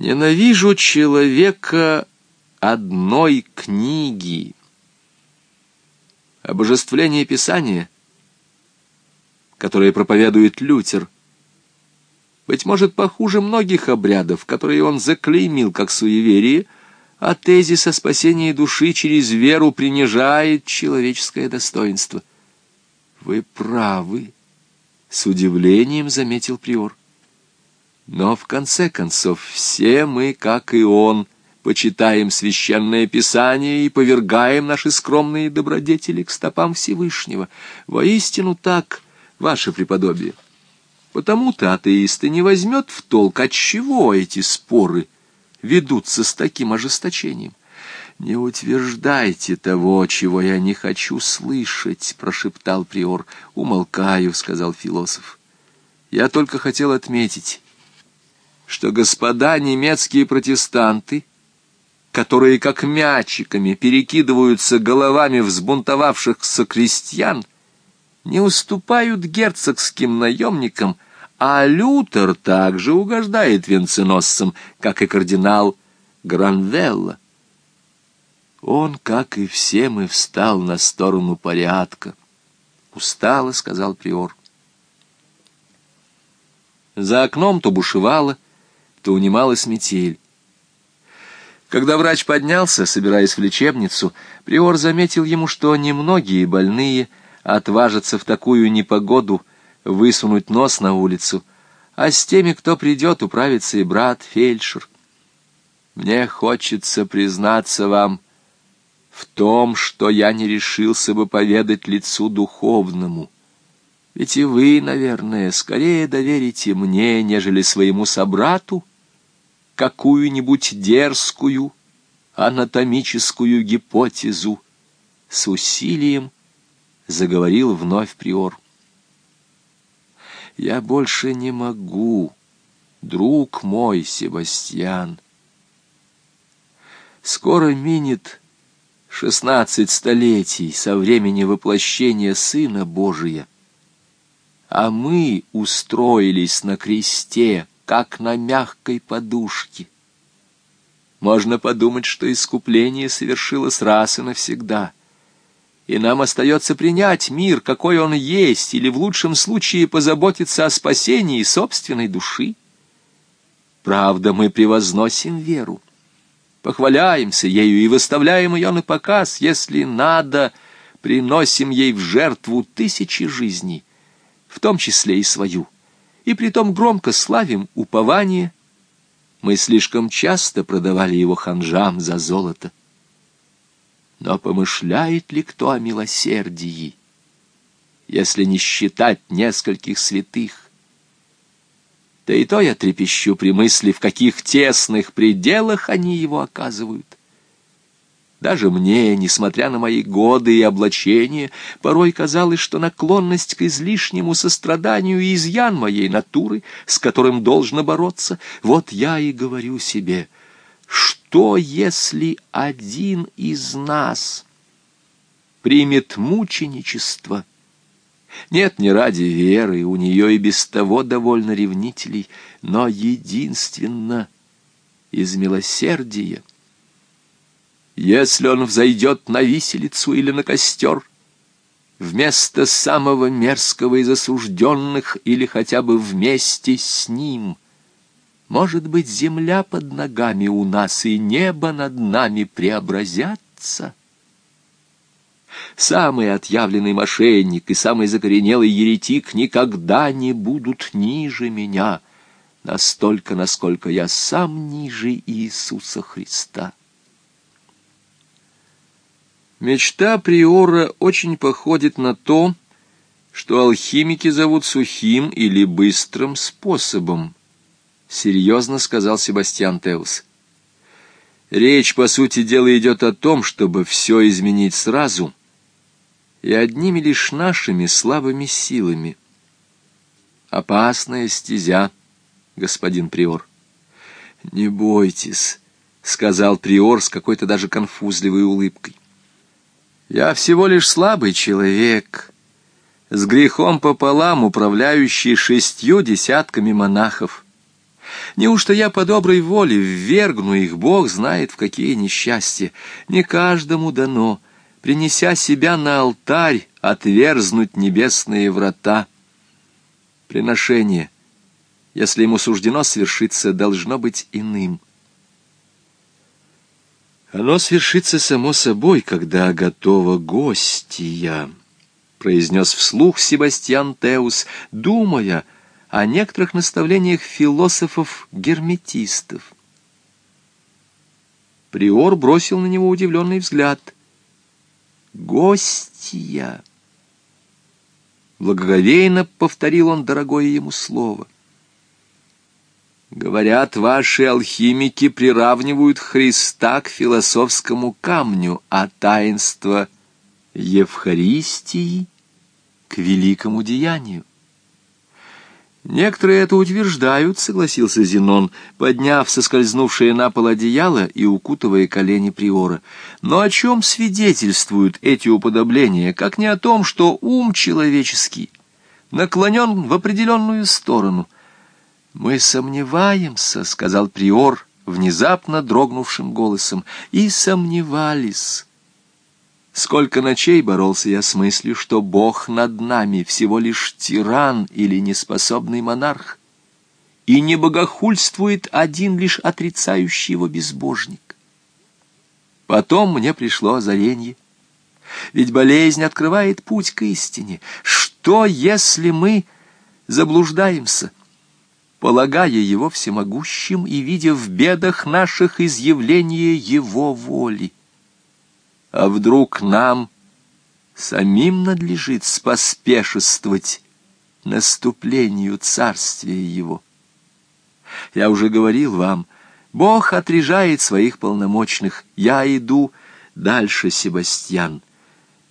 Ненавижу человека одной книги. Обожествление Писания, которое проповедует Лютер, быть может, похуже многих обрядов, которые он заклеймил как суеверие, а тезис о спасении души через веру принижает человеческое достоинство. Вы правы, с удивлением заметил приор. Но в конце концов все мы, как и он, почитаем священное писание и повергаем наши скромные добродетели к стопам Всевышнего. Воистину так, ваше преподобие. Потому-то атеисты не возьмет в толк, от чего эти споры ведутся с таким ожесточением. «Не утверждайте того, чего я не хочу слышать», — прошептал приор. «Умолкаю», — сказал философ. «Я только хотел отметить, что господа немецкие протестанты, которые как мячиками перекидываются головами взбунтовавшихся крестьян, не уступают герцогским наемникам, а Лютер также угождает венценосцам, как и кардинал Гранвелла. Он, как и все мы, встал на сторону порядка. Устало, сказал приор. За окном то бушевало, то унималась метель. Когда врач поднялся, собираясь в лечебницу, приор заметил ему, что немногие больные отважатся в такую непогоду высунуть нос на улицу, а с теми, кто придет, управится и брат фельдшер. Мне хочется признаться вам в том, что я не решился бы поведать лицу духовному. Ведь и вы, наверное, скорее доверите мне, нежели своему собрату, какую-нибудь дерзкую анатомическую гипотезу с усилием заговорил вновь приор. Я больше не могу, друг мой Себастьян. Скоро минет шестнадцать столетий со времени воплощения Сына Божия, а мы устроились на кресте, как на мягкой подушке. Можно подумать, что искупление совершилось раз и навсегда, и нам остается принять мир, какой он есть, или в лучшем случае позаботиться о спасении собственной души. Правда, мы превозносим веру, похваляемся ею и выставляем ее на показ, если надо, приносим ей в жертву тысячи жизней, в том числе и свою и притом громко славим упование. Мы слишком часто продавали его ханжам за золото. Но помышляет ли кто о милосердии, если не считать нескольких святых? Да и то я трепещу при мысли, в каких тесных пределах они его оказывают. Даже мне, несмотря на мои годы и облачения, порой казалось, что наклонность к излишнему состраданию и изъян моей натуры, с которым должно бороться, вот я и говорю себе, что если один из нас примет мученичество? Нет, не ради веры, у нее и без того довольно ревнителей, но единственно из милосердия. Если он взойдет на виселицу или на костер, вместо самого мерзкого из осужденных или хотя бы вместе с ним, может быть, земля под ногами у нас и небо над нами преобразятся? Самый отъявленный мошенник и самый закоренелый еретик никогда не будут ниже меня, настолько, насколько я сам ниже Иисуса Христа. Мечта Приора очень походит на то, что алхимики зовут сухим или быстрым способом, серьезно сказал Себастьян Теус. Речь, по сути дела, идет о том, чтобы все изменить сразу и одними лишь нашими слабыми силами. Опасная стезя, господин Приор. Не бойтесь, сказал Приор с какой-то даже конфузливой улыбкой. Я всего лишь слабый человек, с грехом пополам управляющий шестью десятками монахов. Неужто я по доброй воле ввергну их, Бог знает в какие несчастья? Не каждому дано, принеся себя на алтарь, отверзнуть небесные врата. Приношение, если ему суждено свершиться, должно быть иным. Оно свершится само собой, когда готова гостья, произнес вслух Себастьян Теус, думая о некоторых наставлениях философов-герметистов. Приор бросил на него удивленный взгляд. «Гостья!» Благоговейно повторил он дорогое ему слово. Говорят, ваши алхимики приравнивают Христа к философскому камню, а таинство Евхаристии к великому деянию. Некоторые это утверждают, согласился Зенон, подняв соскользнувшее на пол одеяло и укутывая колени приора. Но о чем свидетельствуют эти уподобления, как не о том, что ум человеческий наклонен в определенную сторону — «Мы сомневаемся», — сказал приор внезапно дрогнувшим голосом, — «и сомневались». Сколько ночей боролся я с мыслью, что Бог над нами всего лишь тиран или неспособный монарх, и не богохульствует один лишь отрицающий его безбожник. Потом мне пришло озарение. Ведь болезнь открывает путь к истине. Что, если мы заблуждаемся? Полагая его всемогущим и видя в бедах наших изъявление его воли. А вдруг нам самим надлежит споспешествовать наступлению царствия его? Я уже говорил вам, Бог отрежает своих полномочных, я иду дальше, Себастьян.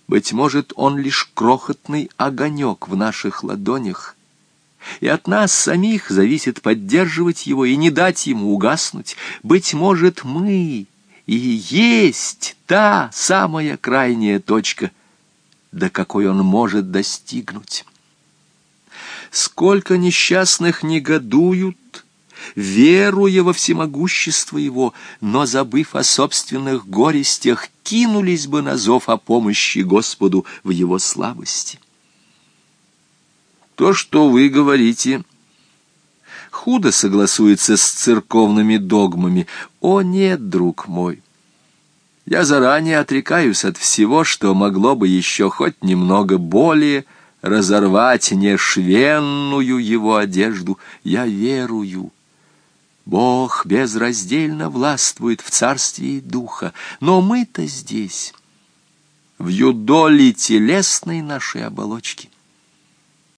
Быть может, он лишь крохотный огонек в наших ладонях — и от нас самих зависит поддерживать его и не дать ему угаснуть. Быть может, мы и есть та самая крайняя точка, до какой он может достигнуть. Сколько несчастных негодуют, веруя во всемогущество его, но, забыв о собственных горестях, кинулись бы на зов о помощи Господу в его слабости. То, что вы говорите, худо согласуется с церковными догмами. О нет, друг мой! Я заранее отрекаюсь от всего, что могло бы еще хоть немного более разорвать нешвенную его одежду. Я верую. Бог безраздельно властвует в царстве духа, но мы-то здесь, в юдоле телесной нашей оболочки —